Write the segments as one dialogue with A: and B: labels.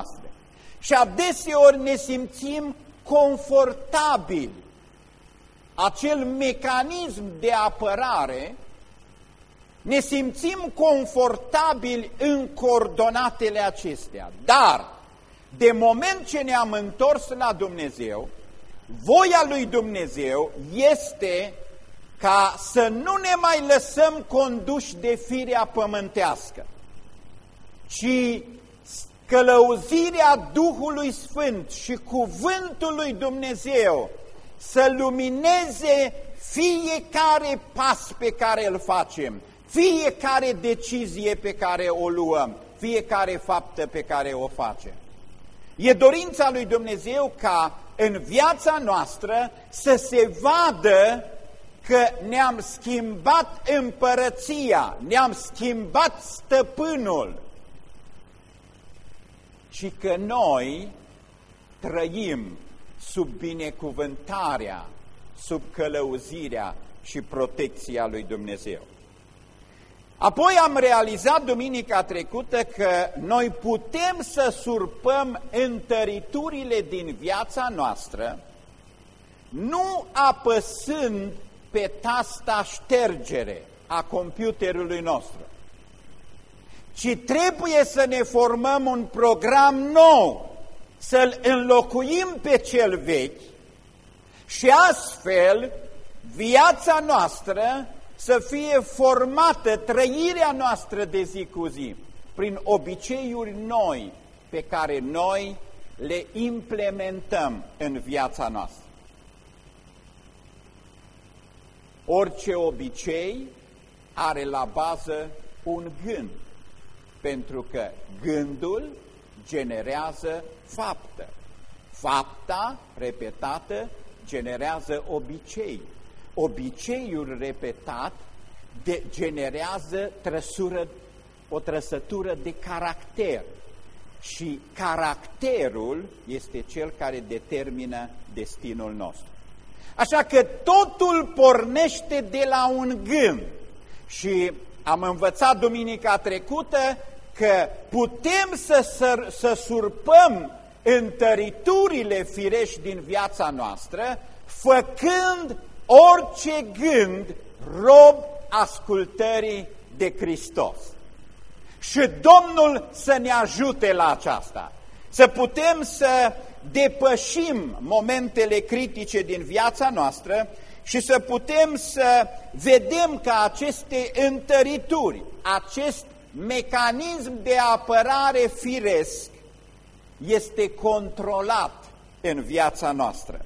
A: noastre. Și adeseori ne simțim confortabili. Acel mecanism de apărare, ne simțim confortabili în coordonatele acestea. Dar, de moment ce ne-am întors la Dumnezeu, voia lui Dumnezeu este ca să nu ne mai lăsăm conduși de firea pământească, ci călăuzirea Duhului Sfânt și cuvântul lui Dumnezeu să lumineze fiecare pas pe care îl facem, fiecare decizie pe care o luăm, fiecare faptă pe care o facem. E dorința lui Dumnezeu ca în viața noastră să se vadă că ne-am schimbat împărăția, ne-am schimbat stăpânul și că noi trăim sub binecuvântarea, sub călăuzirea și protecția lui Dumnezeu. Apoi am realizat duminica trecută că noi putem să surpăm întăriturile din viața noastră, nu apăsând pe tasta ștergere a computerului nostru, ci trebuie să ne formăm un program nou, să-l înlocuim pe cel vechi și astfel viața noastră să fie formată, trăirea noastră de zi cu zi, prin obiceiuri noi pe care noi le implementăm în viața noastră. Orice obicei are la bază un gând, pentru că gândul generează faptă. Fapta repetată generează obicei. Obiceiul repetat de, generează trăsură, o trăsătură de caracter și caracterul este cel care determină destinul nostru. Așa că totul pornește de la un gând și am învățat duminica trecută că putem să, să, să surpăm întăriturile firești din viața noastră, făcând orice gând rob ascultării de Hristos. Și Domnul să ne ajute la aceasta, să putem să depășim momentele critice din viața noastră și să putem să vedem că aceste întărituri, acest mecanism de apărare firesc este controlat în viața noastră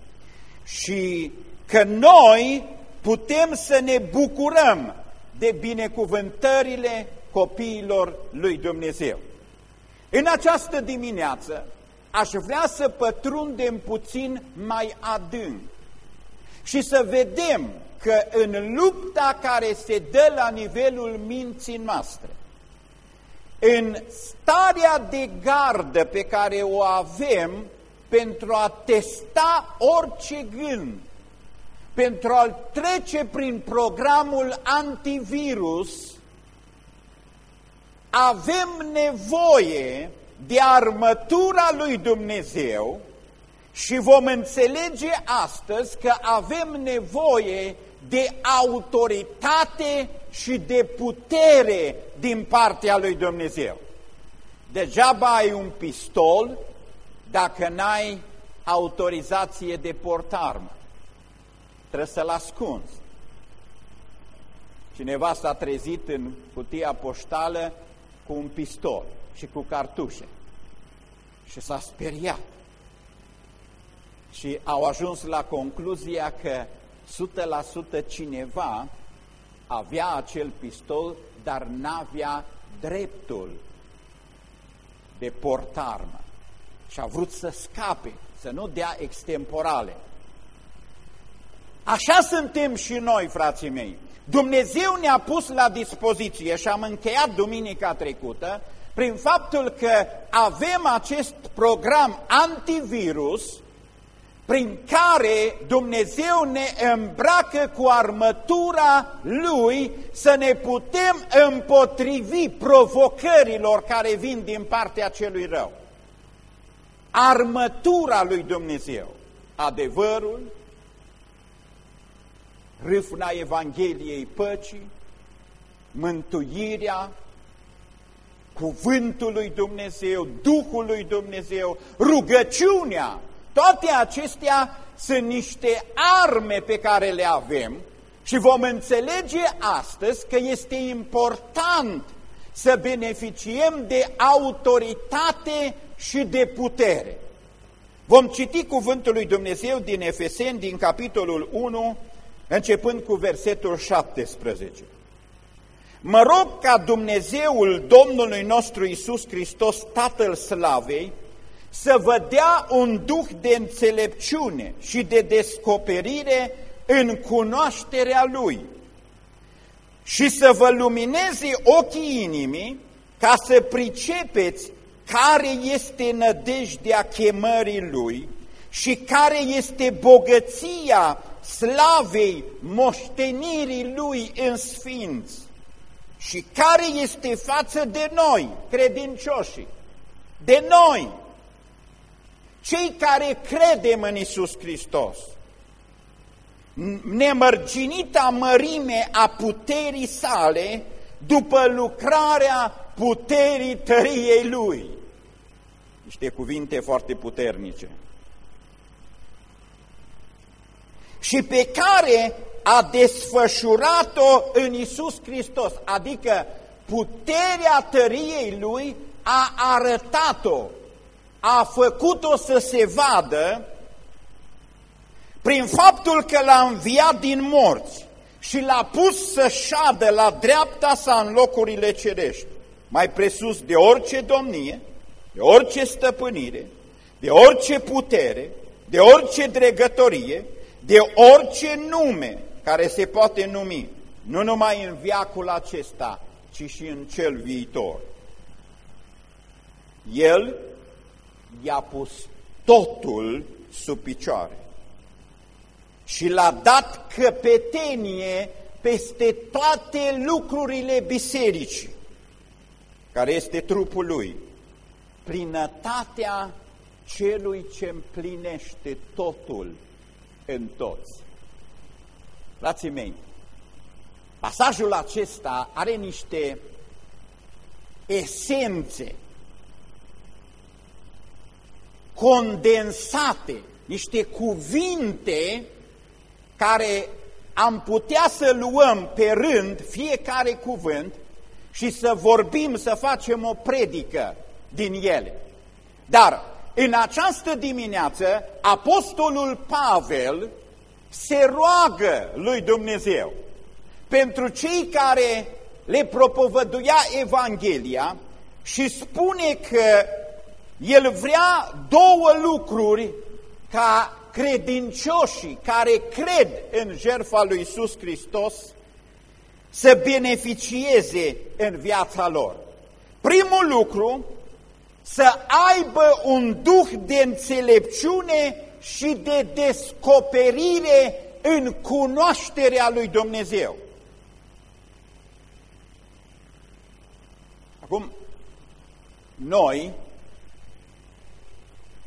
A: și că noi putem să ne bucurăm de binecuvântările copiilor lui Dumnezeu. În această dimineață aș vrea să pătrundem puțin mai adânc și să vedem că în lupta care se dă la nivelul minții noastre, în starea de gardă pe care o avem pentru a testa orice gând, pentru a trece prin programul antivirus, avem nevoie de armătura lui Dumnezeu și vom înțelege astăzi că avem nevoie de autoritate și de putere din partea lui Dumnezeu. Degeaba ai un pistol dacă n-ai autorizație de portarmă. Trebuie să-l ascunzi. Cineva s-a trezit în cutia poștală cu un pistol și cu cartușe și s-a speriat. Și au ajuns la concluzia că 100% cineva avea acel pistol, dar n-avea dreptul de portarmă. Și a vrut să scape, să nu dea extemporale. Așa suntem și noi, frații mei. Dumnezeu ne-a pus la dispoziție și am încheiat duminica trecută prin faptul că avem acest program antivirus prin care Dumnezeu ne îmbracă cu armătura Lui să ne putem împotrivi provocărilor care vin din partea celui rău. armătura lui Dumnezeu, adevărul, râfna Evangheliei păcii, mântuirea, cuvântul lui Dumnezeu, Duhul lui Dumnezeu, rugăciunea, toate acestea sunt niște arme pe care le avem și vom înțelege astăzi că este important să beneficiem de autoritate și de putere. Vom citi cuvântul lui Dumnezeu din Efeseni, din capitolul 1, începând cu versetul 17. Mă rog ca Dumnezeul Domnului nostru Isus Hristos, Tatăl Slavei, să vă dea un duh de înțelepciune și de descoperire în cunoașterea Lui și să vă lumineze ochii inimii ca să pricepeți care este nădejdea chemării Lui și care este bogăția slavei moștenirii Lui în sfinți și care este față de noi, credincioșii, de noi, cei care credem în Isus Hristos, nemărginita mărime a puterii sale după lucrarea puterii tăriei Lui. Niște cuvinte foarte puternice. Și pe care a desfășurat-o în Isus Hristos, adică puterea tăriei Lui a arătat-o, a făcut-o să se vadă prin faptul că l-a înviat din morți și l-a pus să șadă la dreapta sa în locurile cerești, mai presus de orice domnie, de orice stăpânire, de orice putere, de orice dregătorie, de orice nume care se poate numi, nu numai în viacul acesta, ci și în cel viitor. El i-a pus totul sub picioare și l-a dat căpetenie peste toate lucrurile bisericii, care este trupul lui, plinătatea celui ce împlinește totul în toți. Frații mei, pasajul acesta are niște esențe condensate, niște cuvinte care am putea să luăm pe rând fiecare cuvânt și să vorbim, să facem o predică din ele. Dar în această dimineață, Apostolul Pavel se roagă lui Dumnezeu pentru cei care le propovăduia Evanghelia și spune că el vrea două lucruri ca credincioșii care cred în jertfa lui Iisus Hristos să beneficieze în viața lor. Primul lucru, să aibă un duh de înțelepciune și de descoperire în cunoașterea lui Dumnezeu. Acum, noi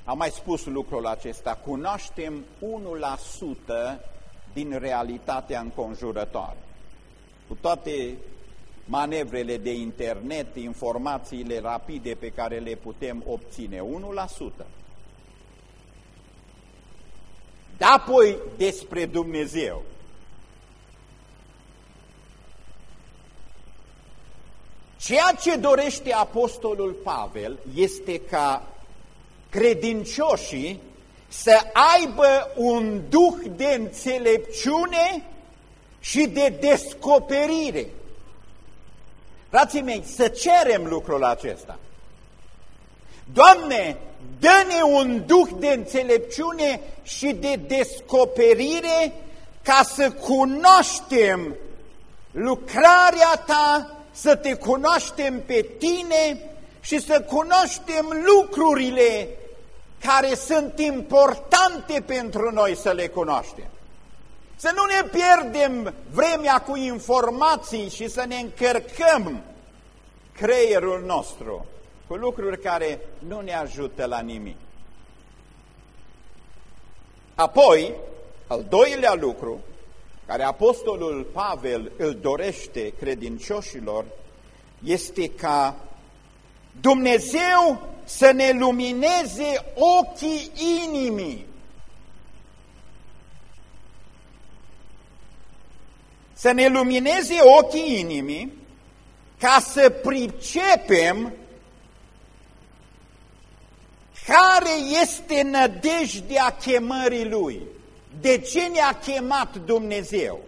A: am mai spus lucrul acesta, cunoaștem 1% din realitatea înconjurătoare. Cu toate manevrele de internet, informațiile rapide pe care le putem obține, 1%. Da, apoi despre Dumnezeu. Ceea ce dorește Apostolul Pavel este ca credincioșii să aibă un duh de înțelepciune și de descoperire. Frații mei, să cerem lucrul acesta. Doamne, dă-ne un duh de înțelepciune și de descoperire ca să cunoaștem lucrarea Ta, să te cunoaștem pe Tine și să cunoaștem lucrurile care sunt importante pentru noi să le cunoaștem. Să nu ne pierdem vremea cu informații și să ne încărcăm creierul nostru cu lucruri care nu ne ajută la nimic. Apoi, al doilea lucru care apostolul Pavel îl dorește credincioșilor este ca Dumnezeu să ne lumineze ochii inimii. Să ne lumineze ochii inimii ca să pricepem care este nădejdea chemării Lui. De ce ne-a chemat Dumnezeu?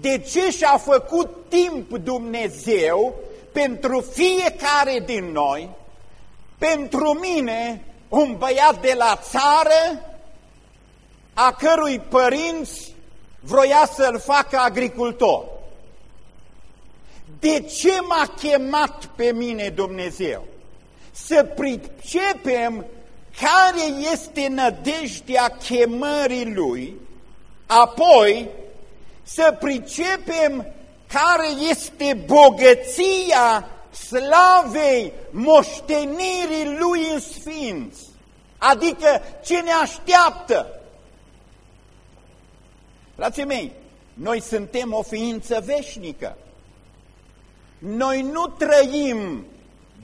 A: De ce și-a făcut timp Dumnezeu pentru fiecare din noi, pentru mine, un băiat de la țară, a cărui părinți vroia să-l facă agricultor. De ce m-a chemat pe mine Dumnezeu? Să pricepem care este nădejdea chemării Lui, apoi să pricepem care este bogăția slavei moștenirii Lui în Sfinți, adică ce ne așteaptă. Frații mei, noi suntem o ființă veșnică. Noi nu trăim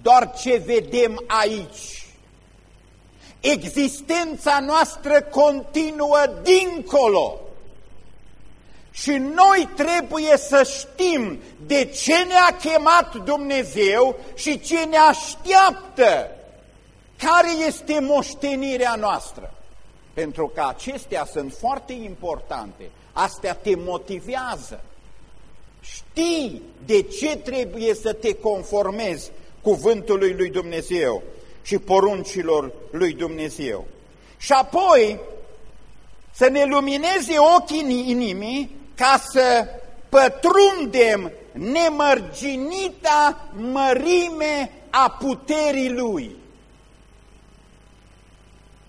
A: doar ce vedem aici. Existența noastră continuă dincolo. Și noi trebuie să știm de ce ne-a chemat Dumnezeu și ce ne așteaptă, care este moștenirea noastră. Pentru că acestea sunt foarte importante, astea te motivează. Știi de ce trebuie să te conformezi cuvântului lui Dumnezeu și poruncilor lui Dumnezeu. Și apoi să ne lumineze ochii inimii ca să pătrundem nemărginita mărime a puterii Lui.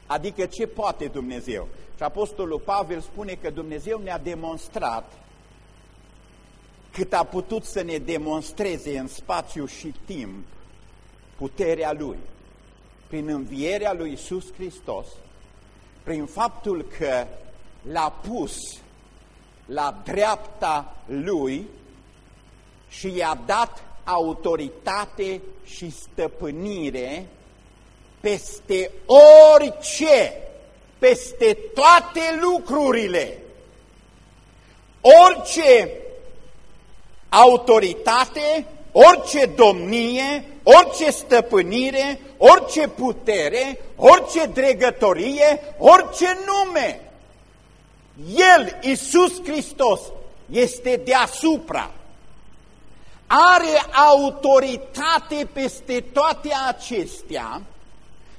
A: Adică ce poate Dumnezeu? Și Apostolul Pavel spune că Dumnezeu ne-a demonstrat cât a putut să ne demonstreze în spațiu și timp puterea Lui. Prin învierea Lui Iisus Hristos, prin faptul că l-a pus la dreapta lui și i-a dat autoritate și stăpânire peste orice, peste toate lucrurile. Orice autoritate, orice domnie, orice stăpânire, orice putere, orice dregătorie, orice nume el, Iisus Hristos, este deasupra. Are autoritate peste toate acestea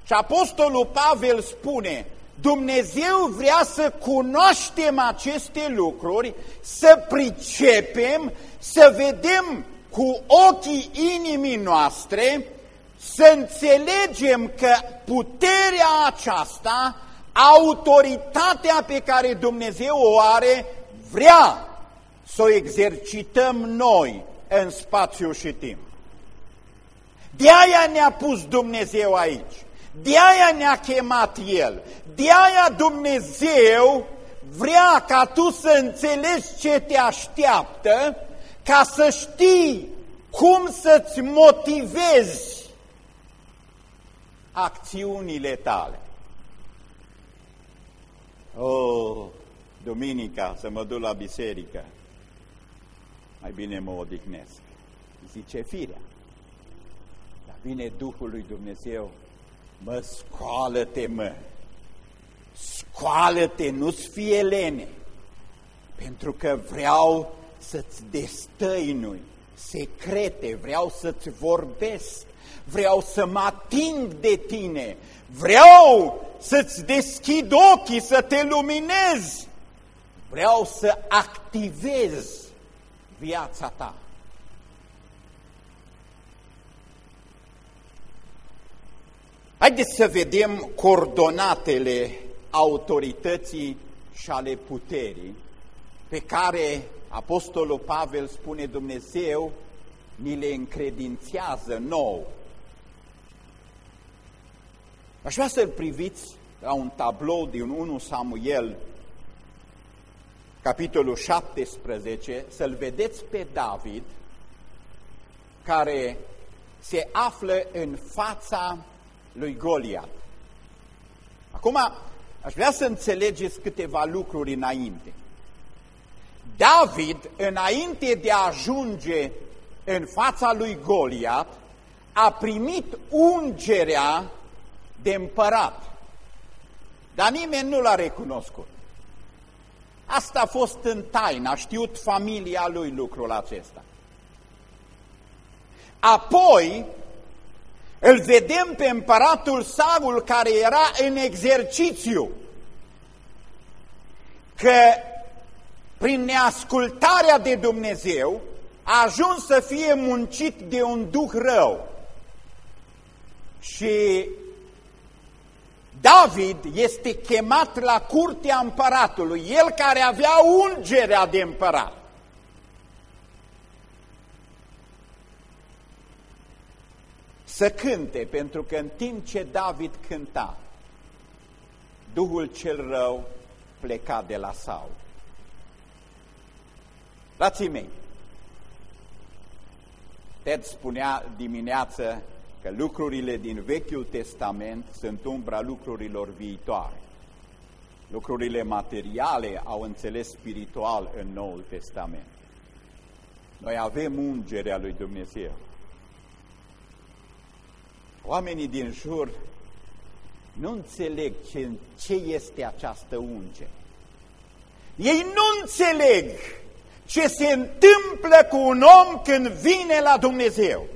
A: și Apostolul Pavel spune, Dumnezeu vrea să cunoaștem aceste lucruri, să pricepem, să vedem cu ochii inimii noastre, să înțelegem că puterea aceasta autoritatea pe care Dumnezeu o are, vrea să o exercităm noi în spațiu și timp. De aia ne-a pus Dumnezeu aici, de aia ne-a chemat El, de aia Dumnezeu vrea ca tu să înțelegi ce te așteaptă, ca să știi cum să-ți motivezi acțiunile tale. Oh, duminica să mă duc la biserică, mai bine mă odihnesc. Zice firea. Dar vine Duhul lui Dumnezeu, mă scoală-te, mă, scoală-te, nu-ți fie lene, pentru că vreau să-ți destăinui secrete, vreau să-ți vorbesc, vreau să mă ating de tine, vreau să-ți deschid ochii, să te luminezi. Vreau să activez viața ta. Haideți să vedem coordonatele autorității și ale puterii pe care Apostolul Pavel spune Dumnezeu ni le încredințează nou Aș vrea să-l priviți la un tablou din 1 Samuel, capitolul 17, să-l vedeți pe David, care se află în fața lui Goliat. Acum, aș vrea să înțelegeți câteva lucruri înainte. David, înainte de a ajunge în fața lui Goliat, a primit ungerea de împărat. Dar nimeni nu l-a recunoscut. Asta a fost în taină, a știut familia lui lucrul acesta. Apoi îl vedem pe împăratul Saul care era în exercițiu, că prin neascultarea de Dumnezeu a ajuns să fie muncit de un duh rău. Și David este chemat la curtea împăratului, el care avea ungerea de împărat. Să cânte, pentru că în timp ce David cânta, Duhul cel rău pleca de la Saul. Frații mei, Ted spunea dimineață că lucrurile din Vechiul Testament sunt umbra lucrurilor viitoare. Lucrurile materiale au înțeles spiritual în Noul Testament. Noi avem ungerea lui Dumnezeu. Oamenii din jur nu înțeleg ce, ce este această ungere. Ei nu înțeleg ce se întâmplă cu un om când vine la Dumnezeu.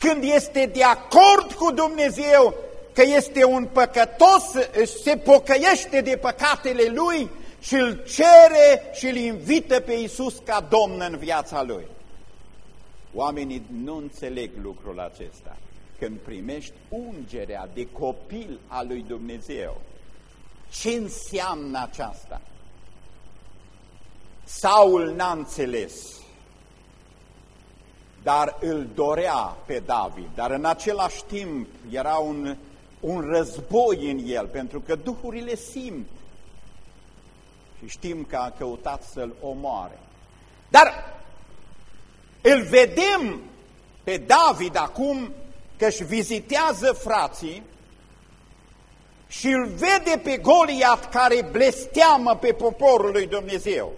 A: Când este de acord cu Dumnezeu că este un păcătos, se pocăiește de păcatele lui și îl cere și îl invită pe Iisus ca Domn în viața lui. Oamenii nu înțeleg lucrul acesta. Când primești ungerea de copil al lui Dumnezeu, ce înseamnă aceasta? Saul n-a înțeles, dar îl dorea pe David, dar în același timp era un, un război în el, pentru că duhurile simt și știm că a căutat să-l omoare. Dar îl vedem pe David acum că își vizitează frații și îl vede pe Goliat care blesteamă pe poporul lui Dumnezeu.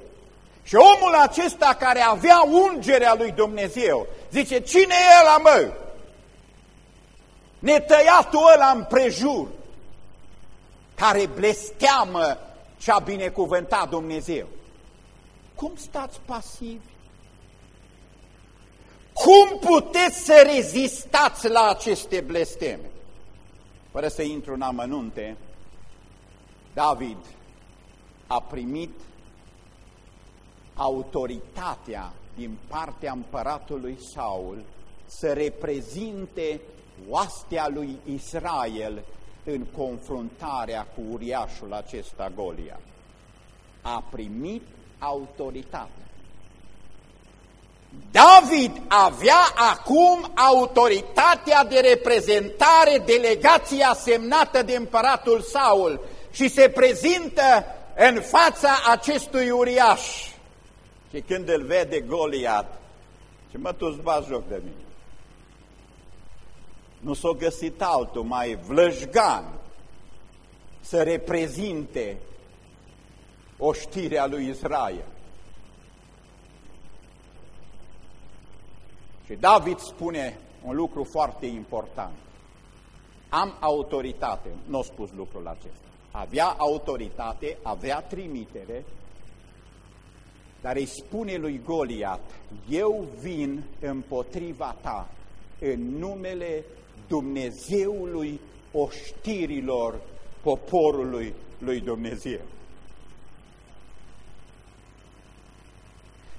A: Și omul acesta care avea ungerea lui Dumnezeu, zice, cine e ăla, mă? Netăiatul ăla împrejur, care blesteamă și a binecuvântat Dumnezeu. Cum stați pasivi? Cum puteți să rezistați la aceste blesteme? Fără să intru în amănunte, David a primit autoritatea din partea împăratului Saul să reprezinte oastea lui Israel în confruntarea cu uriașul acesta Golia. A primit autoritate. David avea acum autoritatea de reprezentare, delegația semnată de împăratul Saul și se prezintă în fața acestui uriaș. Și când îl vede Goliat, ce mă, tu îți joc de mine. Nu s-a găsit altul mai vlăjgan să reprezinte o știre a lui Israel. Și David spune un lucru foarte important. Am autoritate, nu a spus lucrul acesta. Avea autoritate, avea trimitere, dar îi spune lui Goliat, eu vin împotriva ta în numele Dumnezeului oștirilor poporului lui Dumnezeu.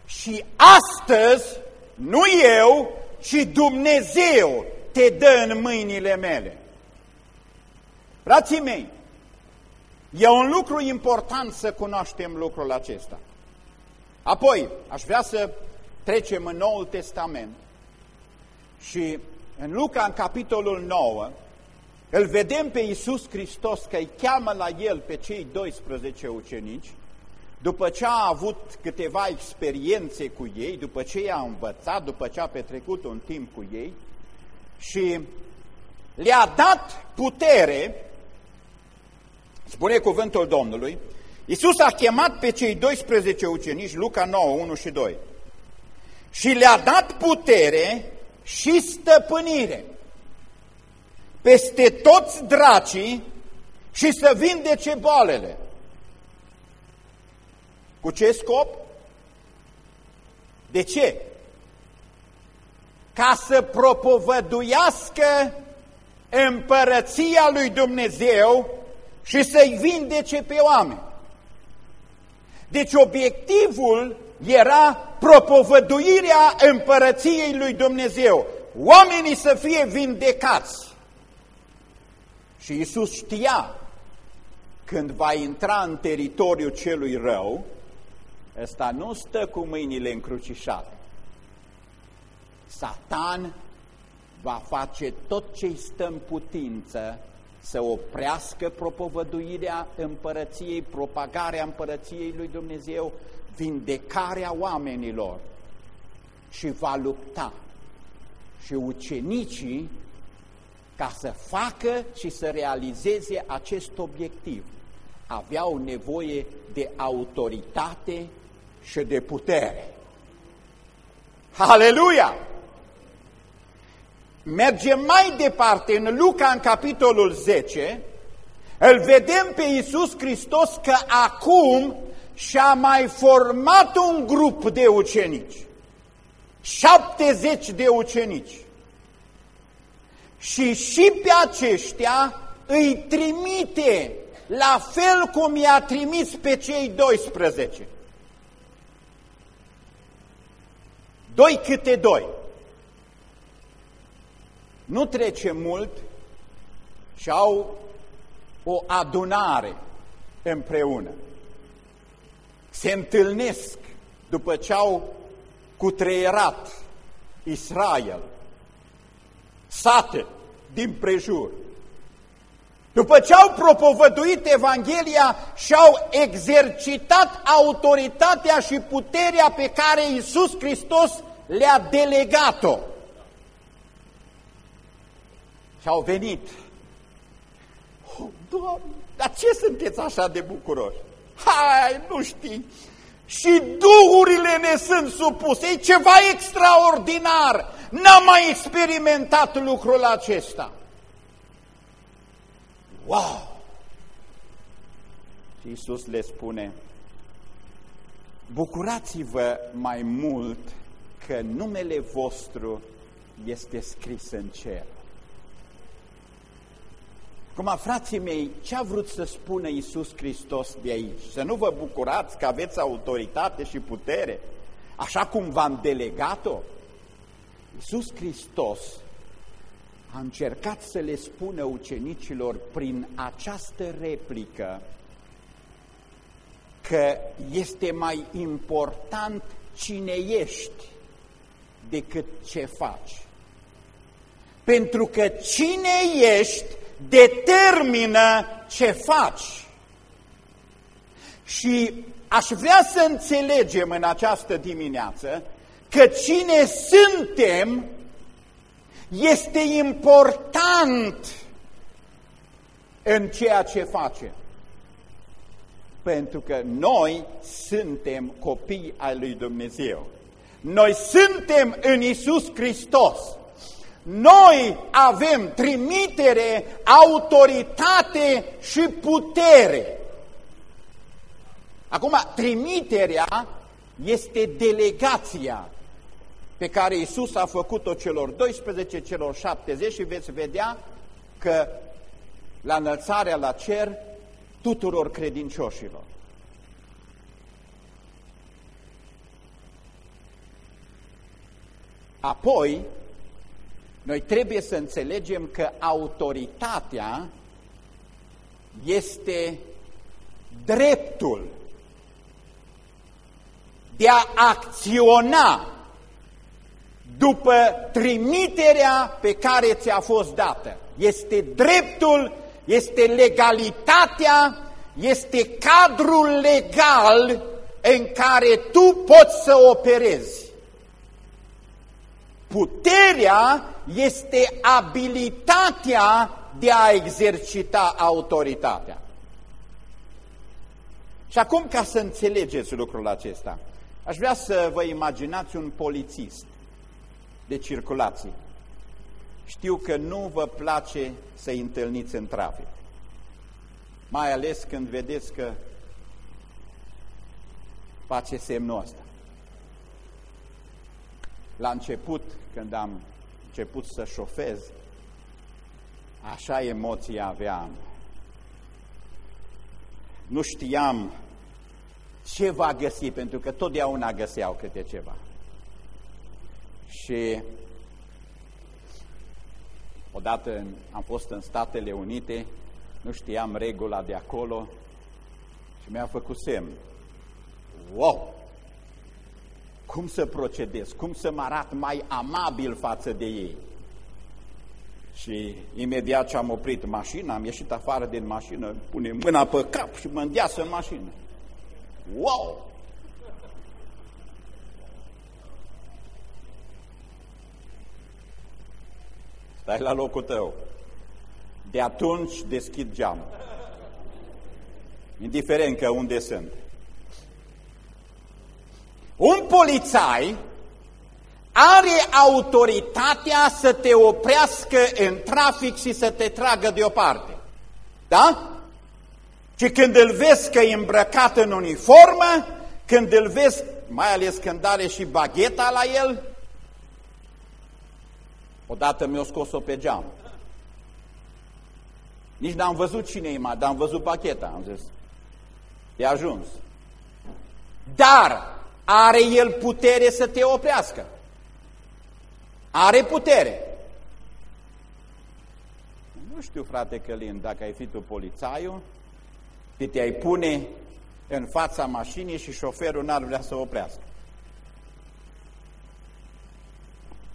A: Și astăzi, nu eu, ci Dumnezeu te dă în mâinile mele. Frații mei, e un lucru important să cunoaștem lucrul acesta. Apoi, aș vrea să trecem în Noul Testament și în Luca, în capitolul 9, îl vedem pe Iisus Hristos că îi cheamă la El pe cei 12 ucenici, după ce a avut câteva experiențe cu ei, după ce i-a învățat, după ce a petrecut un timp cu ei și le-a dat putere, spune cuvântul Domnului, Iisus a chemat pe cei 12 ucenici, Luca 9, 1 și 2, și le-a dat putere și stăpânire peste toți dracii și să vindece boalele. Cu ce scop? De ce? Ca să propovăduiască împărăția lui Dumnezeu și să-i vindece pe oameni. Deci obiectivul era propovăduirea împărăției lui Dumnezeu. Oamenii să fie vindecați. Și Isus știa când va intra în teritoriul celui rău, ăsta nu stă cu mâinile încrucișate. Satan va face tot ce stă în putință să oprească propovăduirea împărăției, propagarea împărăției lui Dumnezeu, vindecarea oamenilor și va lupta. Și ucenicii, ca să facă și să realizeze acest obiectiv, aveau nevoie de autoritate și de putere. Aleluia! Mergem mai departe în Luca, în capitolul 10, îl vedem pe Iisus Hristos că acum și-a mai format un grup de ucenici, 70 de ucenici. Și și pe aceștia îi trimite la fel cum i-a trimis pe cei 12. Doi câte doi. Nu trece mult și au o adunare împreună. Se întâlnesc după ce au cutreierat Israel, sate din prejur. După ce au propovăduit Evanghelia și au exercitat autoritatea și puterea pe care Iisus Hristos le-a delegat-o. Și au venit. Oh, Doamne, dar ce sunteți așa de bucuroși? Hai, nu știi, și duhurile ne sunt supuse, e ceva extraordinar, n-am mai experimentat lucrul acesta. Wow! Și Iisus le spune, bucurați-vă mai mult că numele vostru este scris în cer. Acum, frații mei, ce a vrut să spună Iisus Hristos de aici? Să nu vă bucurați că aveți autoritate și putere, așa cum v-am delegat-o? Iisus Hristos a încercat să le spună ucenicilor prin această replică că este mai important cine ești decât ce faci. Pentru că cine ești determină ce faci. Și aș vrea să înțelegem în această dimineață că cine suntem este important în ceea ce facem. Pentru că noi suntem copii ai lui Dumnezeu. Noi suntem în Isus Hristos. Noi avem trimitere, autoritate și putere. Acum, trimiterea este delegația pe care Isus a făcut-o celor 12, celor 70 și veți vedea că la înălțarea la cer tuturor credincioșilor. Apoi, noi trebuie să înțelegem că autoritatea este dreptul de a acționa după trimiterea pe care ți-a fost dată. este dreptul, este legalitatea, este cadrul legal în care tu poți să operezi. Puterea este abilitatea de a exercita autoritatea. Și acum, ca să înțelegeți lucrul acesta, aș vrea să vă imaginați un polițist de circulație. Știu că nu vă place să-i întâlniți în trafic, mai ales când vedeți că face semnul ăsta. La început, când am început să șofez, așa emoții aveam. Nu știam ce va găsi, pentru că totdeauna găseau câte ceva. Și odată am fost în Statele Unite, nu știam regula de acolo și mi-a făcut semn. Wow! Cum să procedez? Cum să mă arat mai amabil față de ei? Și imediat ce am oprit mașina, am ieșit afară din mașină, pune mâna pe cap și mă îndeasă în mașină. Wow! Stai la locul tău. De atunci deschid geamul. Indiferent că unde sunt. Un polițai are autoritatea să te oprească în trafic și să te tragă deoparte. Da? Și când îl vezi că e îmbrăcat în uniformă, când îl vezi, mai ales când are și bagheta la el, odată mi-o scos-o pe geam. Nici n-am văzut cine e mai, dar am văzut bagheta, am zis. E ajuns. Dar are el putere să te oprească. Are putere. Nu știu, frate Călin, dacă ai fi tu polițaiul, te te-ai pune în fața mașinii și șoferul n-ar vrea să oprească.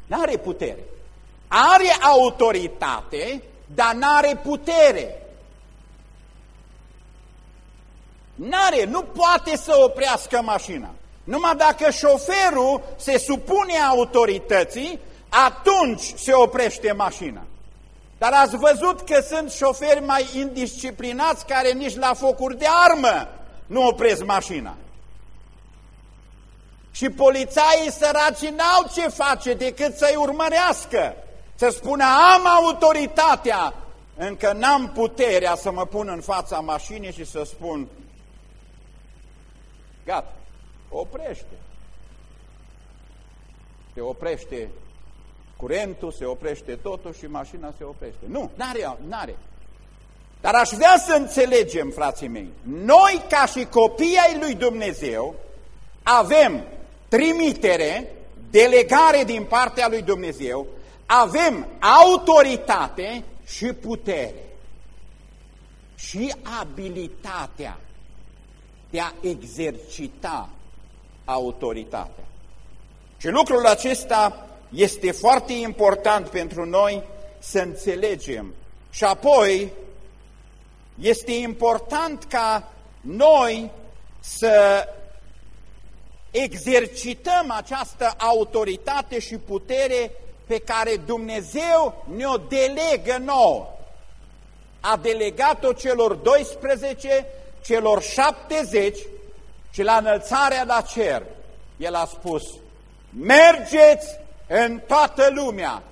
A: N-are putere. Are autoritate, dar n-are putere. N-are, nu poate să oprească mașina. Numai dacă șoferul se supune autorității, atunci se oprește mașina. Dar ați văzut că sunt șoferi mai indisciplinați care nici la focuri de armă nu opresc mașina. Și polițaii săraci n-au ce face decât să-i urmărească, să spună am autoritatea, încă n-am puterea să mă pun în fața mașinii și să spun gata, oprește. Se oprește curentul, se oprește totul și mașina se oprește. Nu, n-are, n-are. Dar aș vrea să înțelegem, frații mei, noi ca și copii ai lui Dumnezeu avem trimitere, delegare din partea lui Dumnezeu, avem autoritate și putere și abilitatea de a exercita autoritatea. Și lucrul acesta este foarte important pentru noi să înțelegem. Și apoi este important ca noi să exercităm această autoritate și putere pe care Dumnezeu ne-o delegă nouă. A delegat-o celor 12, celor 70 și la înălțarea la cer. El a spus, mergeți în toată lumea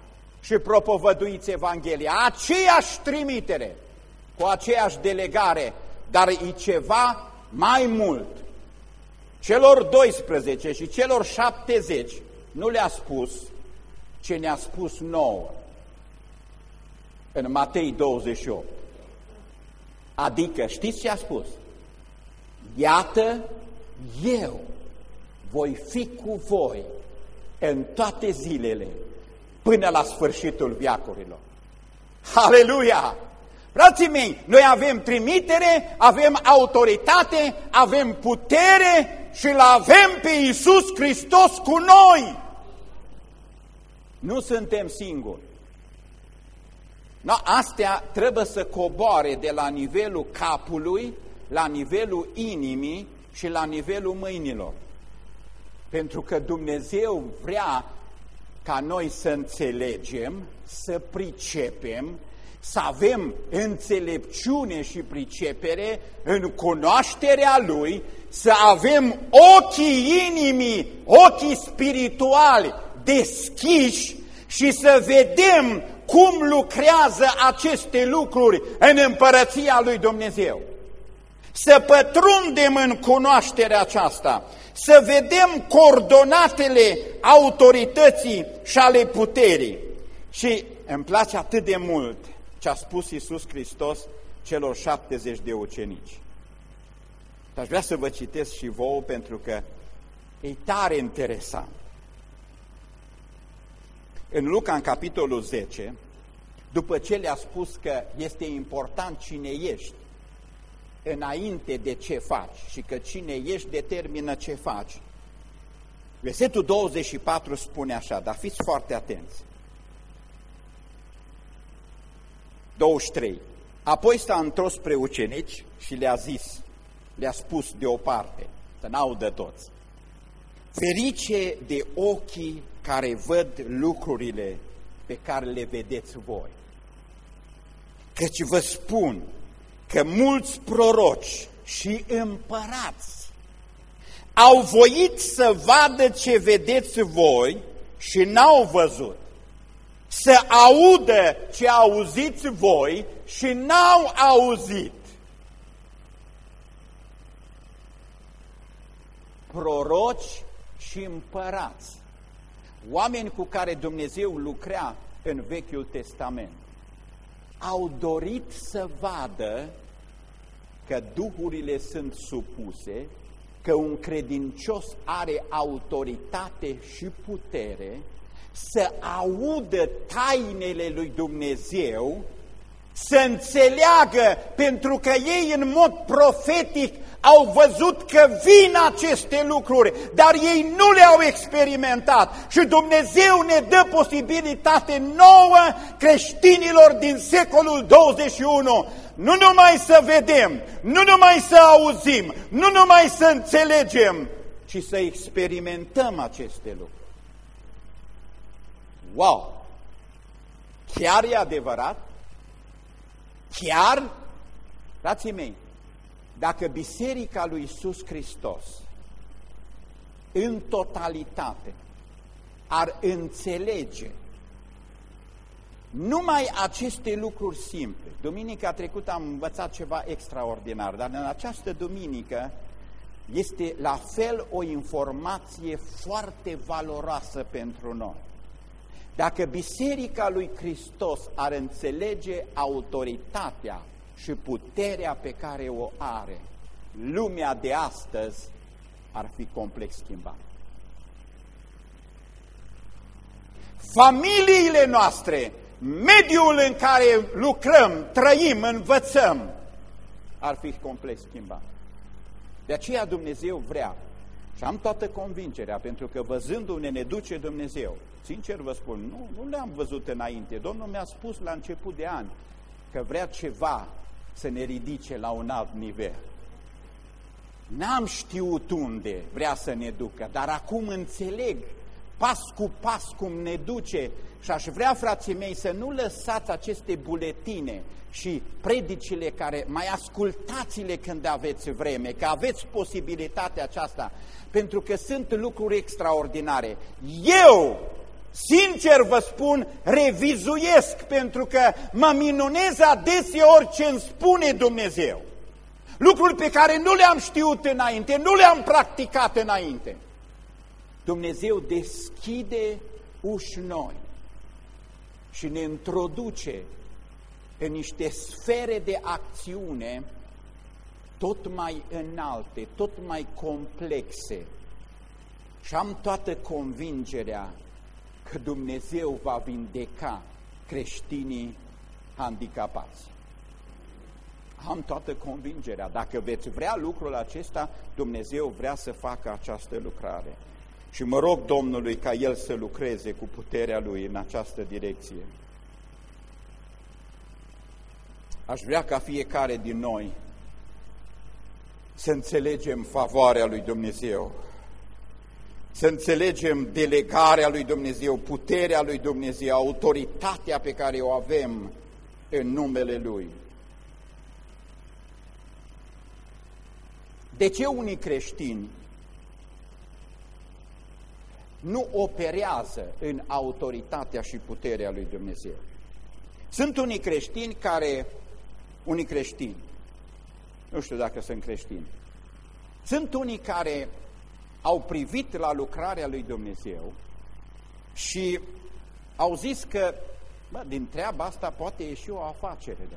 A: și propovăduiți Evanghelia. Aceeași trimitere, cu aceeași delegare, dar e ceva mai mult. Celor 12 și celor 70 nu le-a spus ce ne-a spus nouă în Matei 28. Adică, știți ce a spus? Iată, eu voi fi cu voi în toate zilele, până la sfârșitul viacurilor. Aleluia! Frații mei, noi avem trimitere, avem autoritate, avem putere și îl avem pe Iisus Hristos cu noi. Nu suntem singuri. No, astea trebuie să coboare de la nivelul capului, la nivelul inimii și la nivelul mâinilor. Pentru că Dumnezeu vrea ca noi să înțelegem, să pricepem, să avem înțelepciune și pricepere în cunoașterea Lui, să avem ochii inimii, ochii spirituali deschiși și să vedem cum lucrează aceste lucruri în împărăția lui Dumnezeu. Să pătrundem în cunoașterea aceasta, să vedem coordonatele autorității și ale puterii. Și îmi place atât de mult ce a spus Iisus Hristos celor 70 de ucenici. Aș vrea să vă citesc și vouă pentru că e tare interesant. În Luca, în capitolul 10, după ce le-a spus că este important cine ești, înainte de ce faci și că cine ești determină ce faci. Versetul 24 spune așa, dar fiți foarte atenți. 23. Apoi s-a întors spre ucenici și le-a zis, le-a spus deoparte, să n-audă toți. Ferice de ochii care văd lucrurile pe care le vedeți voi. Căci vă spun că mulți proroci și împărați au voit să vadă ce vedeți voi și n-au văzut, să audă ce auziți voi și n-au auzit. Proroci și împărați, oameni cu care Dumnezeu lucra în Vechiul Testament, au dorit să vadă că duhurile sunt supuse, că un credincios are autoritate și putere, să audă tainele lui Dumnezeu, să înțeleagă, pentru că ei în mod profetic au văzut că vin aceste lucruri, dar ei nu le-au experimentat și Dumnezeu ne dă posibilitate nouă creștinilor din secolul 21 nu numai să vedem, nu numai să auzim, nu numai să înțelegem, ci să experimentăm aceste lucruri. Wow! Chiar e adevărat? Chiar? Frații mei, dacă Biserica lui Iisus Hristos în totalitate ar înțelege numai aceste lucruri simple. Duminica trecută am învățat ceva extraordinar, dar în această duminică este la fel o informație foarte valoroasă pentru noi. Dacă Biserica lui Hristos ar înțelege autoritatea și puterea pe care o are, lumea de astăzi ar fi complex schimbată. Familiile noastre, mediul în care lucrăm, trăim, învățăm, ar fi complex schimbat. De aceea Dumnezeu vrea și am toată convingerea, pentru că văzându-ne ne duce Dumnezeu. Sincer vă spun, nu, nu le-am văzut înainte. Domnul mi-a spus la început de an că vrea ceva să ne ridice la un alt nivel. N-am știut unde vrea să ne ducă, dar acum înțeleg pas cu pas cum ne duce și aș vrea, frații mei, să nu lăsați aceste buletine și predicile care, mai ascultați-le când aveți vreme, că aveți posibilitatea aceasta, pentru că sunt lucruri extraordinare. Eu Sincer vă spun, revizuiesc pentru că mă minunez adeseori ce îmi spune Dumnezeu. Lucruri pe care nu le-am știut înainte, nu le-am practicat înainte. Dumnezeu deschide uși noi și ne introduce în niște sfere de acțiune tot mai înalte, tot mai complexe. Și am toată convingerea că Dumnezeu va vindeca creștinii handicapați. Am toată convingerea. Dacă veți vrea lucrul acesta, Dumnezeu vrea să facă această lucrare. Și mă rog Domnului ca El să lucreze cu puterea Lui în această direcție. Aș vrea ca fiecare din noi să înțelegem favoarea lui Dumnezeu, să înțelegem delegarea lui Dumnezeu, puterea lui Dumnezeu, autoritatea pe care o avem în numele Lui. De ce unii creștini nu operează în autoritatea și puterea lui Dumnezeu? Sunt unii creștini care, unii creștini, nu știu dacă sunt creștini, sunt unii care au privit la lucrarea lui Dumnezeu și au zis că bă, din treaba asta poate ieși o afacere. Da?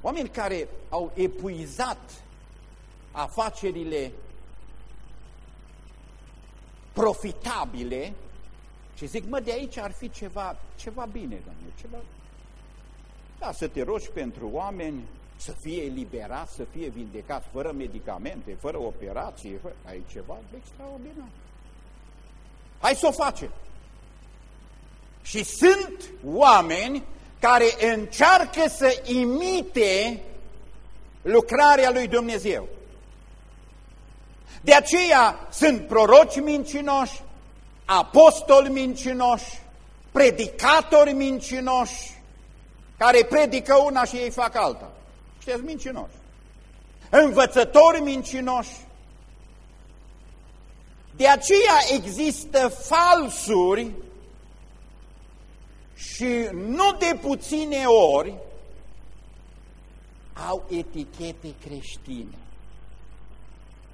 A: Oameni care au epuizat afacerile profitabile și zic, mă, de aici ar fi ceva, ceva bine, Doamne, ceva... Da, să te rogi pentru oameni, să fie eliberat, să fie vindecat fără medicamente, fără operație, fără... ai ceva extraordinar. Hai să o facem. Și sunt oameni care încearcă să imite lucrarea lui Dumnezeu. De aceea sunt proroci mincinoși, apostoli mincinoși, predicatori mincinoși, care predică una și ei fac alta. Știți, mincinoși. Învățători mincinoși. De aceea există falsuri și nu de puține ori au etichete creștine.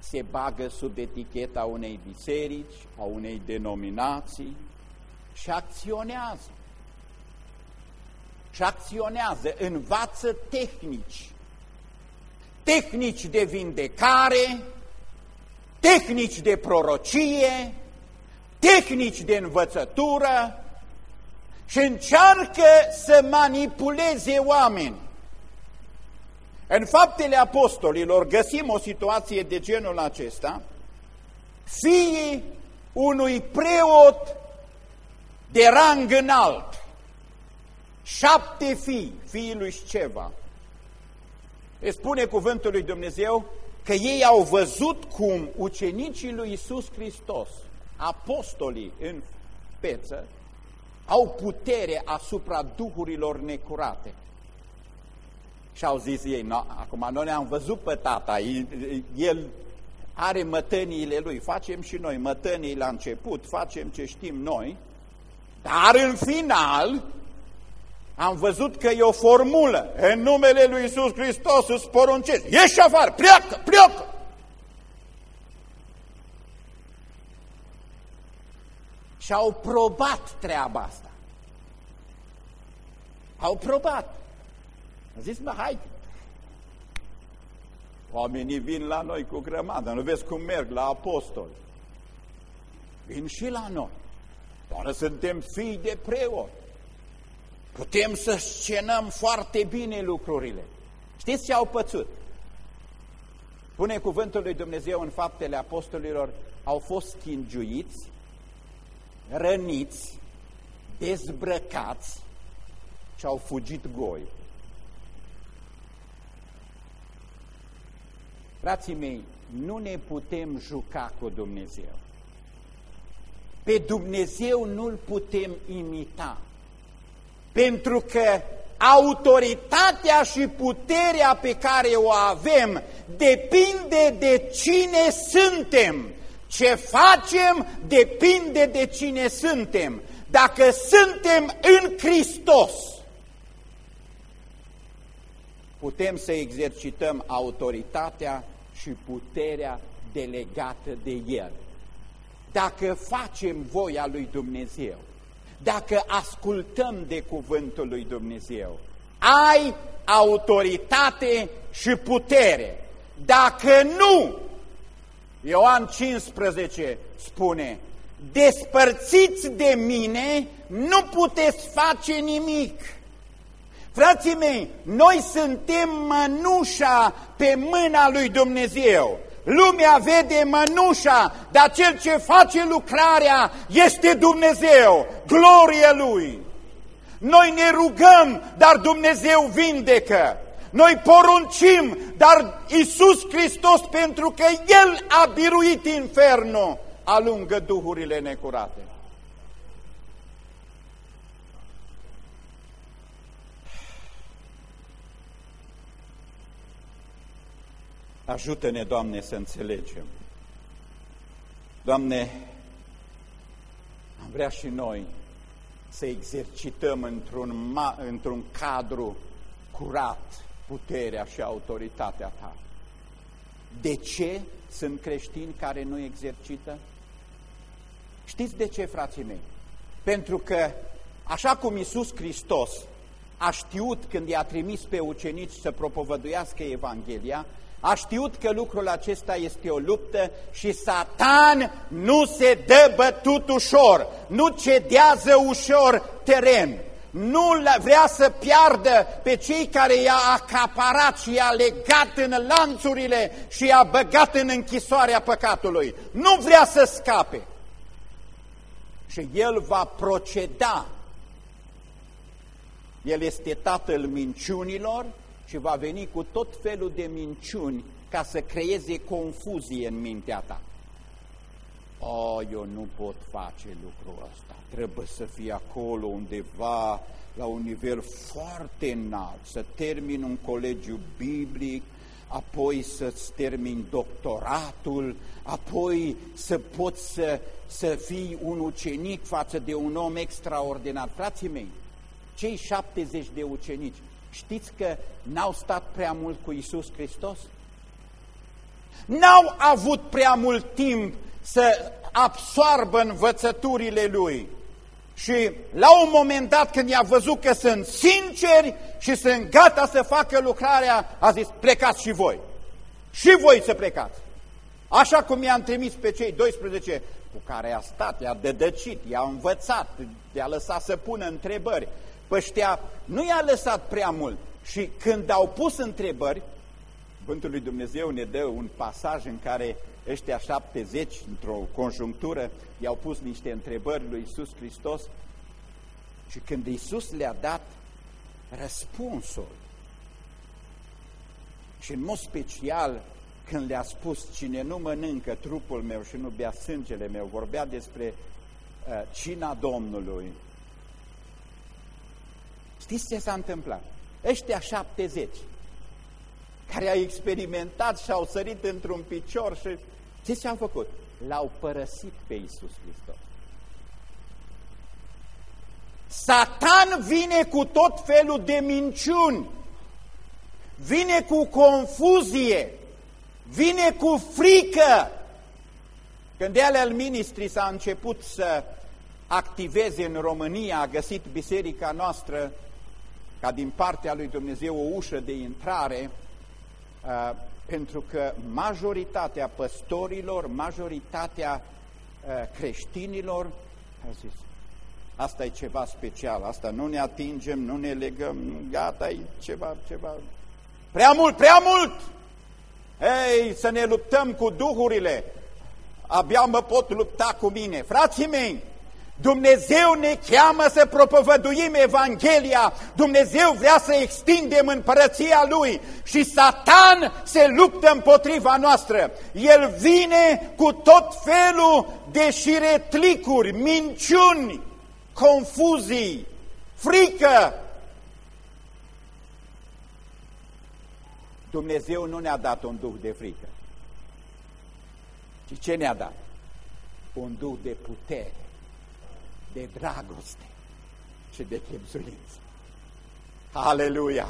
A: Se bagă sub eticheta unei biserici, a unei denominații și acționează. Și acționează, învață tehnici. Tehnici de vindecare, tehnici de prorocie, tehnici de învățătură, și încearcă să manipuleze oameni. În faptele apostolilor găsim o situație de genul acesta, fiii unui preot de rang înalt, șapte fii, fiii lui Sceva. Îi spune cuvântul lui Dumnezeu că ei au văzut cum ucenicii lui Isus Hristos, apostolii în peță, au putere asupra duhurilor necurate. Și au zis ei, no, acum noi ne-am văzut pe tata, el are mătăniile lui, facem și noi mătănii la început, facem ce știm noi, dar în final am văzut că e o formulă, în numele lui Isus Hristos îți poruncesc, ieși afară, pleacă, pleacă! Și au probat treaba asta. Au probat. Au zis, mă, hai. Oamenii vin la noi cu grămadă, nu vezi cum merg la apostoli. Vin și la noi. Doar suntem fii de preot. Putem să scenăm foarte bine lucrurile. Știți ce au pățut? Pune cuvântul lui Dumnezeu în faptele apostolilor, au fost schingiuiți, răniți, dezbrăcați și au fugit goi. Frații mei, nu ne putem juca cu Dumnezeu. Pe Dumnezeu nu-L putem imita, pentru că autoritatea și puterea pe care o avem depinde de cine suntem. Ce facem depinde de cine suntem. Dacă suntem în Hristos, putem să exercităm autoritatea și puterea delegată de El. Dacă facem voia lui Dumnezeu, dacă ascultăm de cuvântul lui Dumnezeu, ai autoritate și putere. Dacă nu, Ioan 15 spune, despărțiți de mine, nu puteți face nimic. Frații mei, noi suntem mănușa pe mâna lui Dumnezeu. Lumea vede mănușa, dar cel ce face lucrarea este Dumnezeu, glorie Lui. Noi ne rugăm, dar Dumnezeu vindecă. Noi poruncim, dar Iisus Hristos, pentru că El a biruit infernul, alungă duhurile necurate. Ajută-ne, Doamne, să înțelegem. Doamne, am vrea și noi să exercităm într-un într, -un, cadru curat puterea și autoritatea Ta. De ce sunt creștini care nu exercită? Știți de ce, frații mei? Pentru că, așa cum Iisus Hristos a știut când i-a trimis pe ucenici să propovăduiască Evanghelia, a știut că lucrul acesta este o luptă și Satan nu se dă bătut ușor, nu cedează ușor teren, nu vrea să piardă pe cei care i-a acaparat și i-a legat în lanțurile și i-a băgat în închisoarea păcatului. Nu vrea să scape. Și el va proceda. El este tatăl minciunilor, și va veni cu tot felul de minciuni ca să creeze confuzie în mintea ta. O, eu nu pot face lucrul ăsta, trebuie să fie acolo undeva la un nivel foarte înalt, să termin un colegiu biblic, apoi să-ți termin doctoratul, apoi să poți să, să fii un ucenic față de un om extraordinar. Frații mei, cei 70 de ucenici Știți că n-au stat prea mult cu Isus Hristos? N-au avut prea mult timp să absoarbă învățăturile Lui. Și la un moment dat când i-a văzut că sunt sinceri și sunt gata să facă lucrarea, a zis, plecați și voi. Și voi să plecați. Așa cum i-am trimis pe cei 12 cu care a stat, i-a dădăcit, i-a învățat, i-a lăsat să pună întrebări păștea nu i-a lăsat prea mult. Și când au pus întrebări, Cuvântul lui Dumnezeu ne dă un pasaj în care ăștia 70, într-o conjunctură, i-au pus niște întrebări lui Isus Hristos și când Isus le-a dat răspunsul și în mod special când le-a spus cine nu mănâncă trupul meu și nu bea sângele meu, vorbea despre uh, cina Domnului, Știți ce s-a întâmplat? Ăștia 70 care au experimentat și au sărit într-un picior și ce ce-au făcut? L-au părăsit pe Iisus Hristos. Satan vine cu tot felul de minciuni, vine cu confuzie, vine cu frică. Când al ministrii s-a început să activeze în România, a găsit biserica noastră ca din partea lui Dumnezeu o ușă de intrare, uh, pentru că majoritatea păstorilor, majoritatea uh, creștinilor, a zis, asta e ceva special, asta nu ne atingem, nu ne legăm, gata, e ceva, ceva, prea mult, prea mult! Ei, să ne luptăm cu duhurile, abia mă pot lupta cu mine. Frații mei, Dumnezeu ne cheamă să propovăduim Evanghelia, Dumnezeu vrea să extindem împărăția Lui și Satan se luptă împotriva noastră. El vine cu tot felul de șiretlicuri, minciuni, confuzii, frică. Dumnezeu nu ne-a dat un duh de frică, ci ce ne-a dat? Un duh de putere de dragoste și de chipzuință. Aleluia!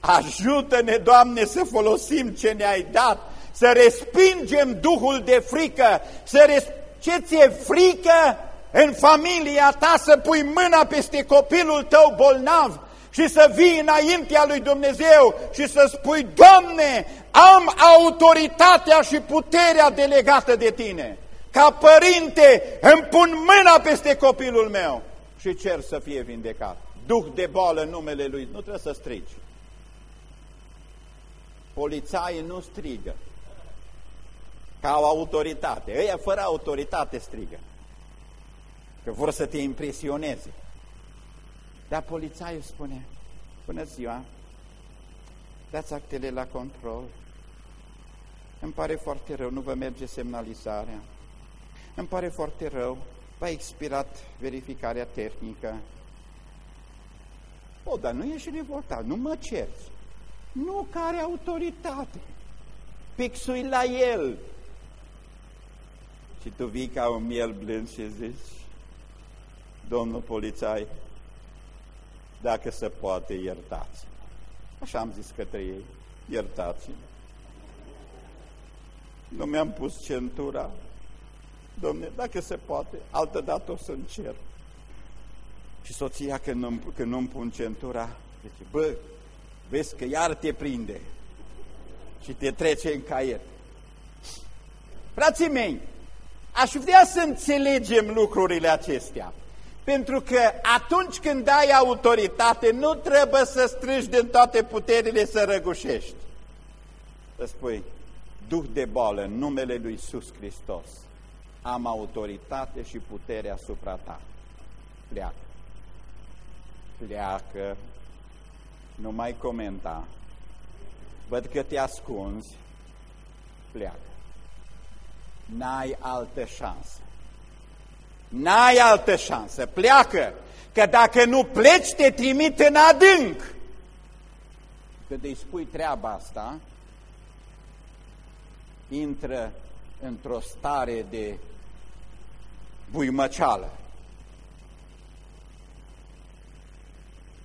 A: Ajută-ne, Doamne, să folosim ce ne-ai dat, să respingem duhul de frică, să ce ți-e frică în familia ta, să pui mâna peste copilul tău bolnav și să vii înaintea lui Dumnezeu și să spui, Doamne, am autoritatea și puterea delegată de Tine ca părinte, îmi pun mâna peste copilul meu și cer să fie vindecat. Duh de boală în numele Lui, nu trebuie să strigi. Polițaii nu strigă ca o autoritate. Ăia fără autoritate strigă. Că vor să te impresioneze. Dar polițaiul spune, bună ziua, dați actele la control. Îmi pare foarte rău, nu vă merge semnalizarea. Îmi pare foarte rău, v-a expirat verificarea tehnică. O, dar nu ești revoltat, nu mă cerți. Nu care autoritate. Pixui la el. Și tu vii ca un miel blând și zici, domnul polițai, dacă se poate, iertați-mă. Așa am zis către ei, iertați-mă. Nu mi-am pus centura. Domne, dacă se poate, altă dată o să încerc. Și soția când nu, când nu-mi pun centura, zice, bă, vezi că iar te prinde și te trece în caiet. Frații mei, aș vrea să înțelegem lucrurile acestea. Pentru că atunci când ai autoritate, nu trebuie să strângi din toate puterile să răgușești. Să spui, Duh de boală, în numele Lui Iisus Hristos, am autoritate și putere asupra ta. Pleacă. Pleacă. Nu mai comenta. Văd că te ascunzi. Pleacă. N-ai altă șansă. N-ai altă șansă, pleacă, că dacă nu pleci, te trimit în adânc. Când îi spui treaba asta, intră într-o stare de buimăceală.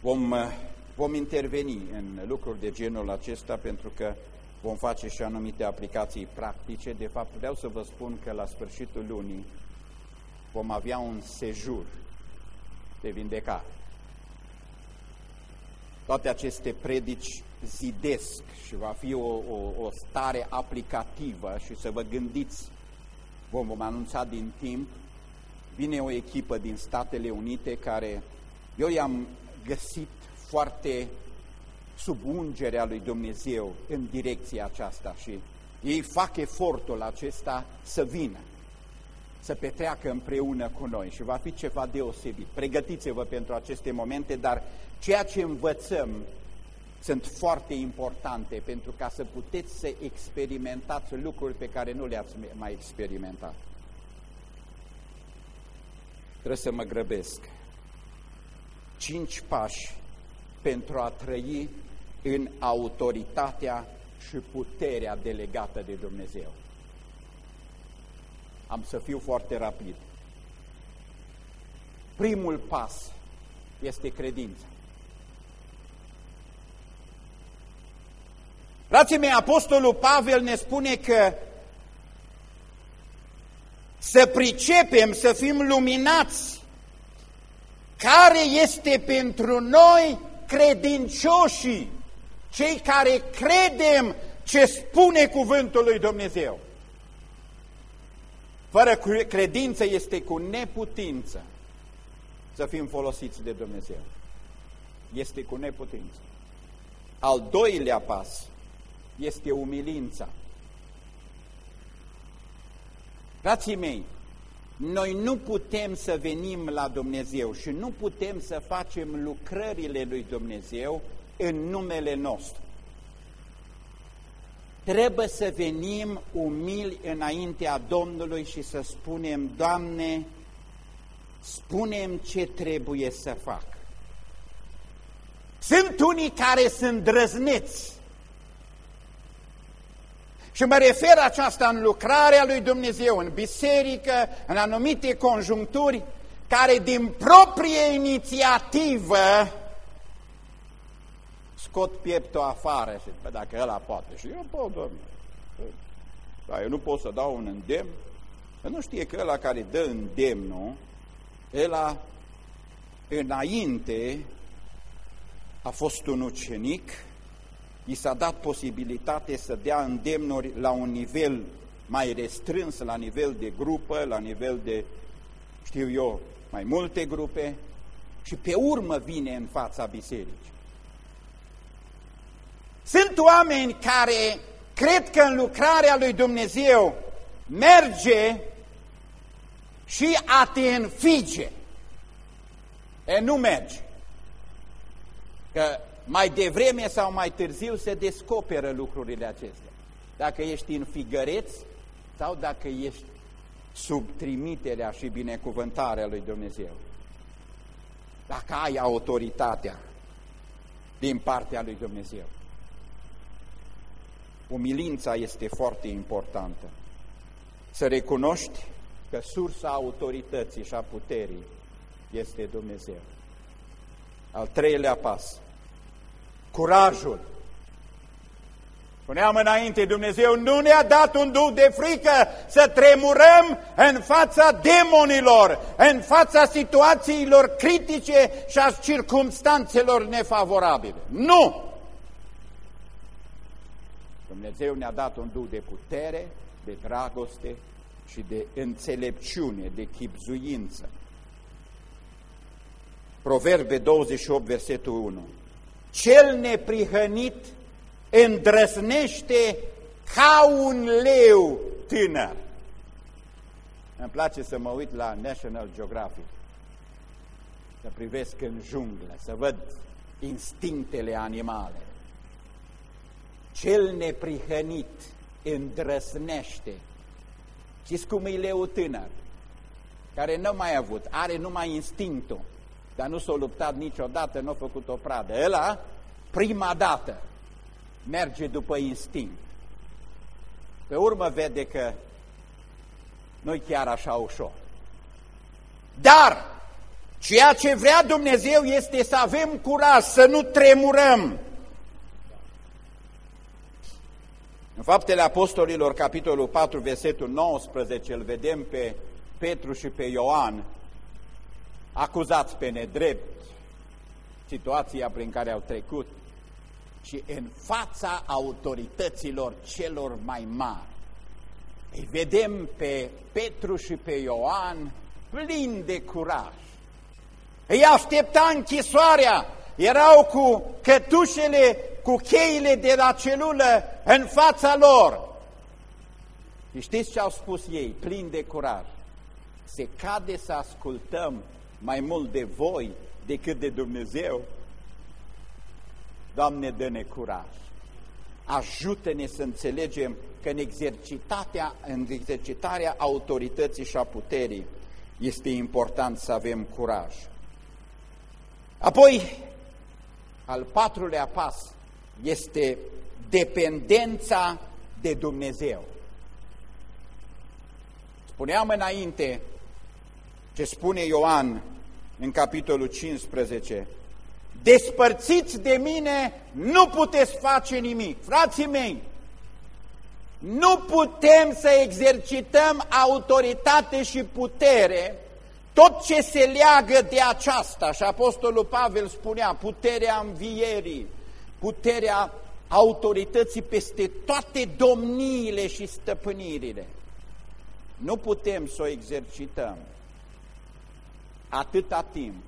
A: Vom, vom interveni în lucruri de genul acesta pentru că vom face și anumite aplicații practice. De fapt, vreau să vă spun că la sfârșitul lunii vom avea un sejur de vindecare. Toate aceste predici zidesc și va fi o, o, o stare aplicativă și să vă gândiți, vom, vom anunța din timp, vine o echipă din Statele Unite care eu i-am găsit foarte sub ungerea lui Dumnezeu în direcția aceasta și ei fac efortul acesta să vină să petreacă împreună cu noi și va fi ceva deosebit. Pregătiți-vă pentru aceste momente, dar ceea ce învățăm sunt foarte importante pentru ca să puteți să experimentați lucruri pe care nu le-ați mai experimentat. Trebuie să mă grăbesc. Cinci pași pentru a trăi în autoritatea și puterea delegată de Dumnezeu. Am să fiu foarte rapid. Primul pas este credința. Frații mei, Apostolul Pavel ne spune că să pricepem, să fim luminați care este pentru noi credincioșii, cei care credem ce spune cuvântul lui Dumnezeu. Fără credință este cu neputință să fim folosiți de Dumnezeu. Este cu neputință. Al doilea pas este umilința. Frații mei, noi nu putem să venim la Dumnezeu și nu putem să facem lucrările lui Dumnezeu în numele nostru. Trebuie să venim umili înaintea Domnului și să spunem, Doamne, spunem ce trebuie să fac. Sunt unii care sunt drăzneți. Și mă refer aceasta în lucrarea lui Dumnezeu, în biserică, în anumite conjuncturi, care din proprie inițiativă scot pieptul afară și pe dacă ăla poate. Și eu pot, domnule. Dar eu nu pot să dau un îndemn. Să nu știe că ăla care dă îndemnul, ăla înainte a fost un ucenic, i s-a dat posibilitate să dea îndemnuri la un nivel mai restrâns, la nivel de grupă, la nivel de, știu eu, mai multe grupe, și pe urmă vine în fața bisericii. Sunt oameni care cred că în lucrarea lui Dumnezeu merge și a te înfige. E, nu merge. Că mai devreme sau mai târziu se descoperă lucrurile acestea. Dacă ești în figăreț sau dacă ești sub trimiterea și binecuvântarea lui Dumnezeu. Dacă ai autoritatea din partea lui Dumnezeu. Umilința este foarte importantă. Să recunoști că sursa autorității și a puterii este Dumnezeu. Al treilea pas, curajul. Spuneam înainte, Dumnezeu nu ne-a dat un duh de frică să tremurăm în fața demonilor, în fața situațiilor critice și a circumstanțelor nefavorabile. Nu! Dumnezeu ne-a dat un duh de putere, de dragoste și de înțelepciune, de chipzuință. Proverbe 28, versetul 1. Cel neprihănit îndrăsnește ca un leu tânăr. Îmi place să mă uit la National Geographic, să privesc în junglă, să văd instinctele animale. Cel neprihănit îndrăsnește. Știți cum e leu tânăr? Care nu mai avut, are numai instinctul, dar nu s-a luptat niciodată, nu a făcut o pradă. Ăla, prima dată, merge după instinct. Pe urmă vede că nu chiar așa ușor. Dar ceea ce vrea Dumnezeu este să avem curaj, să nu tremurăm. În Faptele Apostolilor, capitolul 4, versetul 19, îl vedem pe Petru și pe Ioan, acuzați pe nedrept, situația prin care au trecut ci în fața autorităților celor mai mari. Îi vedem pe Petru și pe Ioan plini de curaj. Îi aștepta închisoarea, erau cu cătușele, cu cheile de la celulă în fața lor. Și știți ce au spus ei, plini de curaj? Se cade să ascultăm mai mult de voi decât de Dumnezeu Doamne, dă-ne curaj! Ajută-ne să înțelegem că în, exercitatea, în exercitarea autorității și a puterii este important să avem curaj. Apoi, al patrulea pas este dependența de Dumnezeu. Spuneam înainte ce spune Ioan în capitolul 15, despărțiți de mine, nu puteți face nimic. Frații mei, nu putem să exercităm autoritate și putere tot ce se leagă de aceasta. Și Apostolul Pavel spunea, puterea învierii, puterea autorității peste toate domniile și stăpânirile. Nu putem să o exercităm atâta timp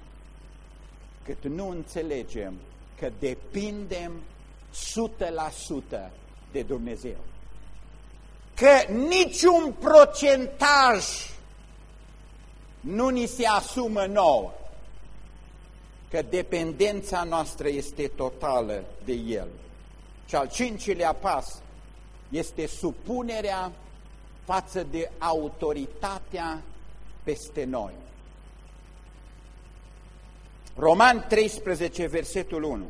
A: cât nu înțelegem că depindem 100% de Dumnezeu. Că niciun procentaj nu ni se asumă nouă, că dependența noastră este totală de El. Și al cincilea pas este supunerea față de autoritatea peste noi. Roman 13, versetul 1.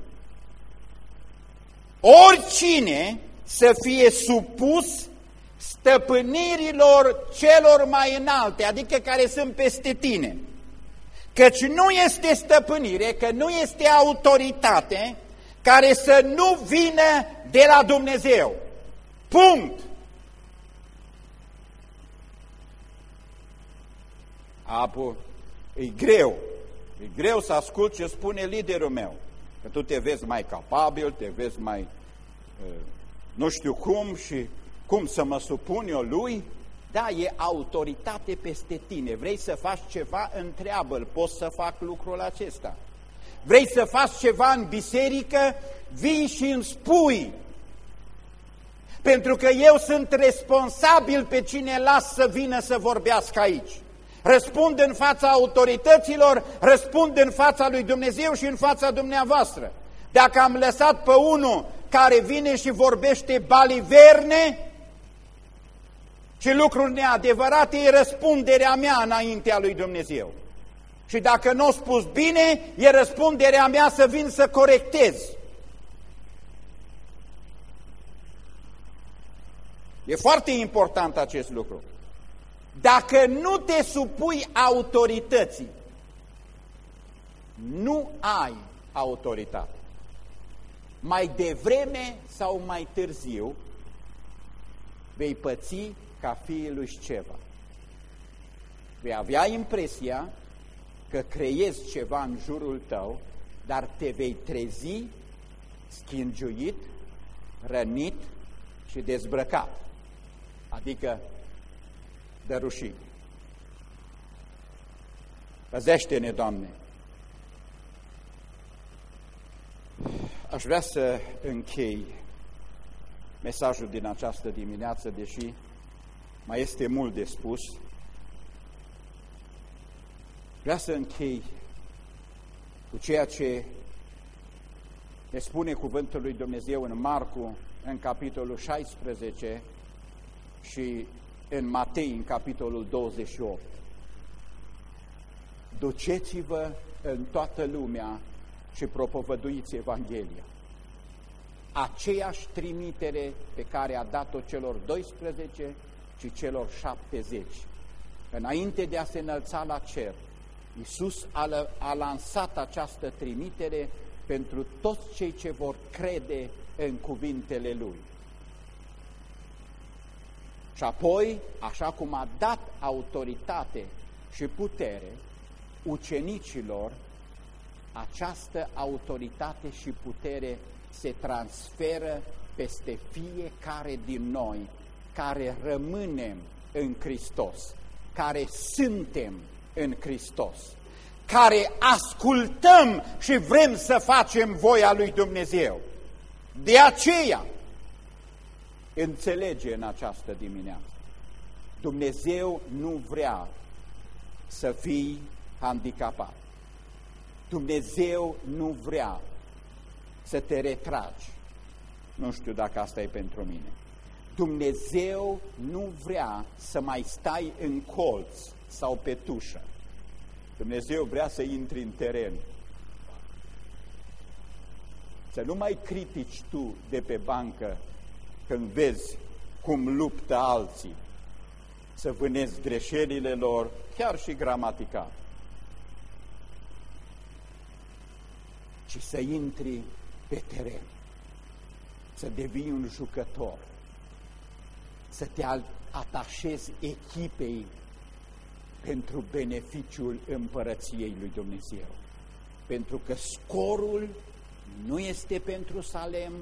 A: Oricine să fie supus stăpânirilor celor mai înalte, adică care sunt peste tine. Căci nu este stăpânire, că nu este autoritate care să nu vină de la Dumnezeu. Punct! Apoi, e greu E greu să ascult ce spune liderul meu, că tu te vezi mai capabil, te vezi mai nu știu cum și cum să mă supun eu lui. Da, e autoritate peste tine. Vrei să faci ceva, întreabă-l, poți să fac lucrul acesta. Vrei să faci ceva în biserică, vii și îmi spui. Pentru că eu sunt responsabil pe cine las să vină să vorbească aici răspund în fața autorităților, răspund în fața lui Dumnezeu și în fața dumneavoastră. Dacă am lăsat pe unul care vine și vorbește baliverne și lucruri neadevărate, e răspunderea mea înaintea lui Dumnezeu. Și dacă nu o spus bine, e răspunderea mea să vin să corectez. E foarte important acest lucru. Dacă nu te supui autorității, nu ai autoritate. Mai devreme sau mai târziu vei păți ca fiul lui ceva. Vei avea impresia că creezi ceva în jurul tău, dar te vei trezi schingiuit, rănit și dezbrăcat, adică de rușine. Păzește-ne, Doamne! Aș vrea să închei mesajul din această dimineață, deși mai este mult de spus. Vreau să închei cu ceea ce ne spune cuvântul lui Dumnezeu în Marcu, în capitolul 16 și în Matei, în capitolul 28. Duceți-vă în toată lumea și propovăduiți Evanghelia. Aceeași trimitere pe care a dat-o celor 12 și celor 70. Înainte de a se înălța la cer, Iisus a, a lansat această trimitere pentru toți cei ce vor crede în cuvintele Lui. Și apoi, așa cum a dat autoritate și putere ucenicilor, această autoritate și putere se transferă peste fiecare din noi care rămânem în Hristos, care suntem în Hristos, care ascultăm și vrem să facem voia lui Dumnezeu. De aceea, înțelege în această dimineață, Dumnezeu nu vrea să fii handicapat. Dumnezeu nu vrea să te retragi. Nu știu dacă asta e pentru mine. Dumnezeu nu vrea să mai stai în colț sau pe tușă. Dumnezeu vrea să intri în teren. Să nu mai critici tu de pe bancă când vezi cum luptă alții, să vânezi greșelile lor, chiar și gramatical. Ci să intri pe teren, să devii un jucător, să te atașezi echipei pentru beneficiul împărăției lui Dumnezeu. Pentru că scorul nu este pentru Salem,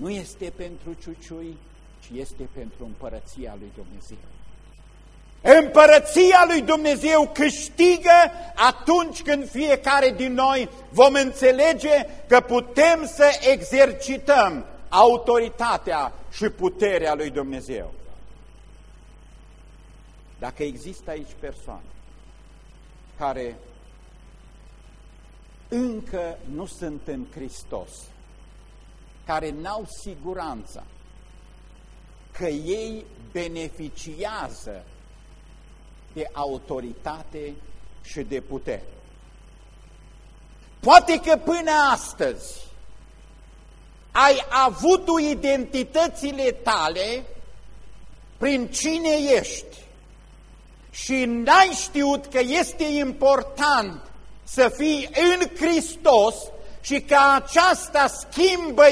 A: nu este pentru Ciuciui, ci este pentru împărăția lui Dumnezeu. Împărăția lui Dumnezeu câștigă atunci când fiecare din noi vom înțelege că putem să exercităm autoritatea și puterea lui Dumnezeu. Dacă există aici persoane care încă nu sunt în Hristos, care n-au siguranța că ei beneficiază de autoritate și de putere. Poate că până astăzi ai avut identitățile tale prin cine ești și n-ai știut că este important să fii în Hristos și că aceasta schimbă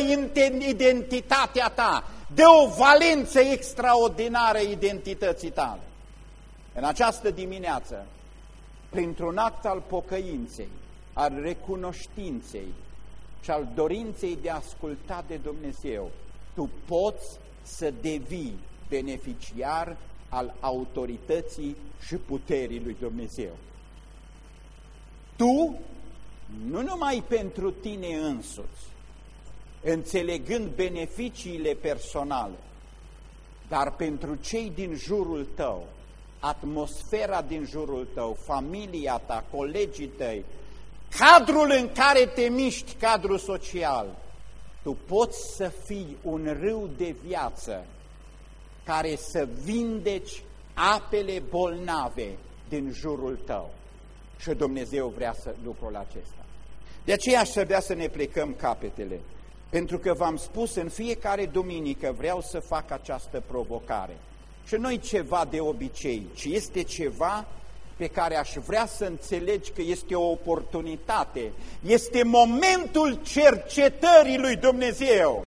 A: identitatea ta, de o valență extraordinară identității tale. În această dimineață, printr-un act al pocăinței, al recunoștinței și al dorinței de a asculta de Dumnezeu, tu poți să devii beneficiar al autorității și puterii lui Dumnezeu. Tu, nu numai pentru tine însuți, înțelegând beneficiile personale, dar pentru cei din jurul tău, atmosfera din jurul tău, familia ta, colegii tăi, cadrul în care te miști, cadrul social, tu poți să fii un râu de viață care să vindeci apele bolnave din jurul tău. Și Dumnezeu vrea să lucrul acesta. De aceea aș vrea să ne plecăm capetele, pentru că v-am spus în fiecare duminică vreau să fac această provocare. Și nu ceva de obicei, ci este ceva pe care aș vrea să înțelegi că este o oportunitate, este momentul cercetării lui Dumnezeu.